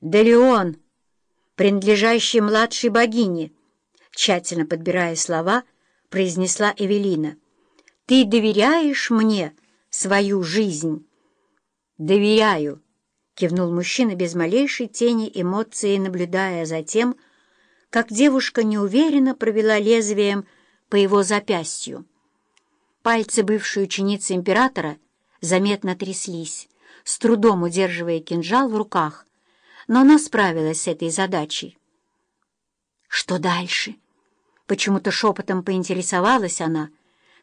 Делеон, принадлежащий младшей богине, тщательно подбирая слова, произнесла Эвелина. «Ты доверяешь мне свою жизнь?» «Доверяю», — кивнул мужчина без малейшей тени эмоции, наблюдая за тем, как девушка неуверенно провела лезвием по его запястью. Пальцы бывшей ученицы императора заметно тряслись, с трудом удерживая кинжал в руках, но она справилась с этой задачей. «Что дальше?» — почему-то шепотом поинтересовалась она,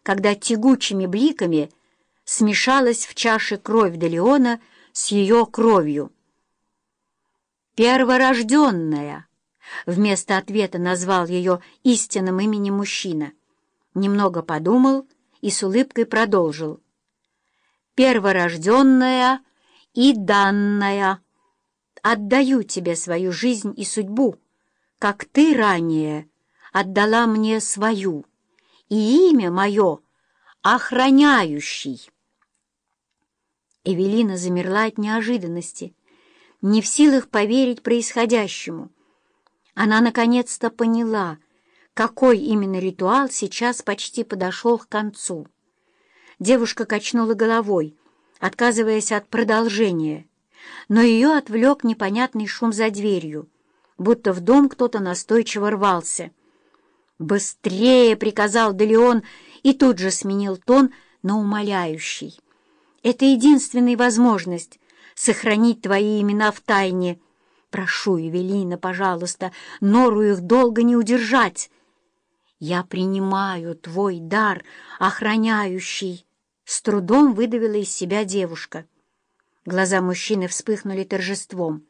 когда тягучими бликами смешалась в чаше кровь Делеона с ее кровью. «Перворожденная!» — вместо ответа назвал ее истинным именем мужчина. Немного подумал и с улыбкой продолжил. «Перворожденная и данная!» Отдаю тебе свою жизнь и судьбу, как ты ранее отдала мне свою, и имя мое — охраняющий. Эвелина замерла от неожиданности, не в силах поверить происходящему. Она наконец-то поняла, какой именно ритуал сейчас почти подошел к концу. Девушка качнула головой, отказываясь от продолжения — но ее отвлек непонятный шум за дверью, будто в дом кто-то настойчиво рвался. «Быстрее!» — приказал Делеон и тут же сменил тон на умоляющий. «Это единственная возможность сохранить твои имена в тайне. Прошу, Евелина, пожалуйста, нору их долго не удержать. Я принимаю твой дар, охраняющий!» С трудом выдавила из себя девушка. Глаза мужчины вспыхнули торжеством.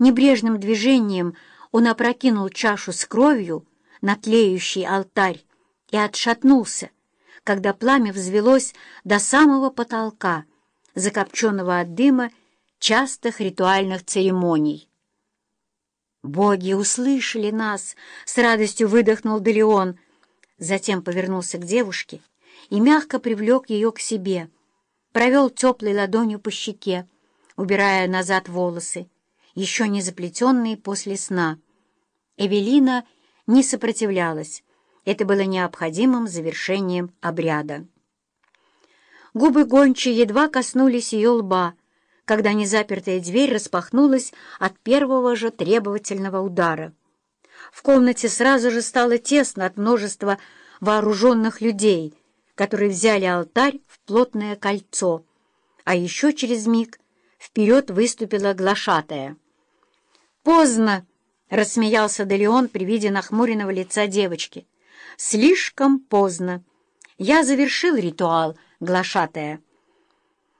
Небрежным движением он опрокинул чашу с кровью на тлеющий алтарь и отшатнулся, когда пламя взвелось до самого потолка, закопченного от дыма частых ритуальных церемоний. «Боги услышали нас!» — с радостью выдохнул Делеон. Затем повернулся к девушке и мягко привлек ее к себе — провел теплой ладонью по щеке, убирая назад волосы, еще не заплетенные после сна. Эвелина не сопротивлялась. Это было необходимым завершением обряда. Губы гончей едва коснулись ее лба, когда незапертая дверь распахнулась от первого же требовательного удара. В комнате сразу же стало тесно от множества вооруженных людей — которые взяли алтарь в плотное кольцо, а еще через миг вперед выступила глашатая. «Поздно!» — рассмеялся Делеон при виде нахмуренного лица девочки. «Слишком поздно. Я завершил ритуал, глашатая».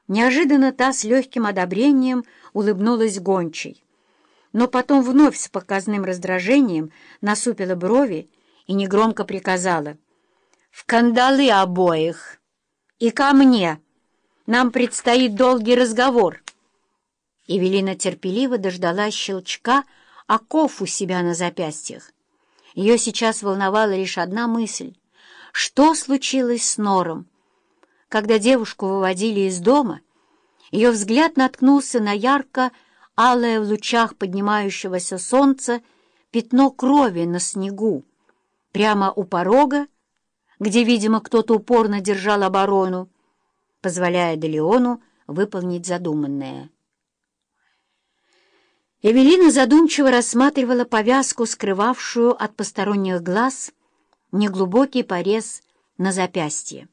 Неожиданно та с легким одобрением улыбнулась гончей, но потом вновь с показным раздражением насупила брови и негромко приказала — в кандалы обоих. И ко мне. Нам предстоит долгий разговор. Евелина терпеливо дождалась щелчка оков у себя на запястьях. Ее сейчас волновала лишь одна мысль. Что случилось с Нором? Когда девушку выводили из дома, ее взгляд наткнулся на ярко-алое в лучах поднимающегося солнца пятно крови на снегу. Прямо у порога где, видимо, кто-то упорно держал оборону, позволяя Делеону выполнить задуманное. Эвелина задумчиво рассматривала повязку, скрывавшую от посторонних глаз неглубокий порез на запястье.